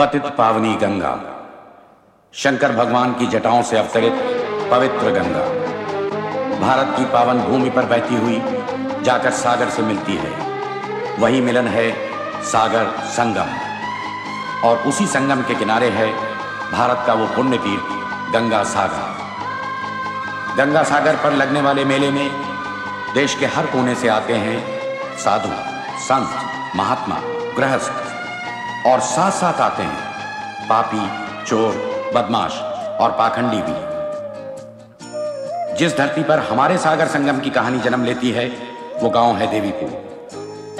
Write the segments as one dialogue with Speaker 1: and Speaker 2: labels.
Speaker 1: पतित पावनी गंगा। शंकर भगवान की जटाओं से अवतरित पवित्र गंगा। भारत की पावन भूमि पर बहती हुई जाकर सागर से मिलती है। वही मिलन है सागर संगम। और उसी संगम के किनारे है भारत का वो पुण्य तीर्थ गंगा सागर। गंगा सागर पर लगने वाले मेले में देश के हर कोने से आते हैं साधु, संत, महात्मा, गृहस्थ और साथ साथ आते हैं। पापी, चोर, बदमाश और पाखंडी भी। जिस धरती पर हमारे सागर संगम की कहानी जन्म लेती है, वो गाँव है देवीपुर,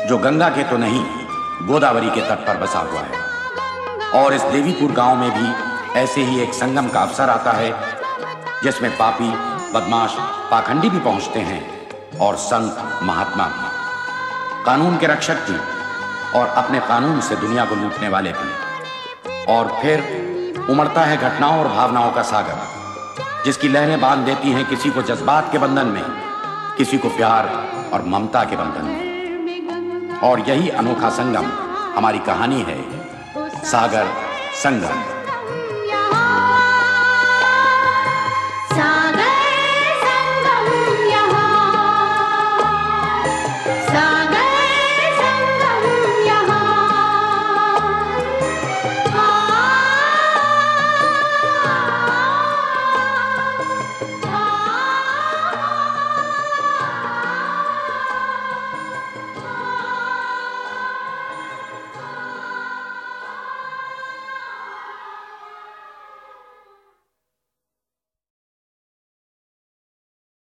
Speaker 1: जो गंगा के तो नहीं, गोदावरी के तट पर बसा हुआ है। और इस देवीपुर गाँव में भी ऐसे ही एक संगम का अवसर आता है, जिसमें पापी, बदमाश, पाखंडी भी पहुँचते हैं और संत महात्मा भी। कानून के रक्षक भी और अपने कानून से दुनिया को लूटने वाले भी और फिर उमड़ता है घटनाओं और भावनाओं का सागर, जिसकी लहरें बाँध देती हैं किसी को जज्बात के बंधन में, किसी को प्यार और ममता के बंधन में। और यही अनोखा संगम हमारी कहानी है, सागर संगम।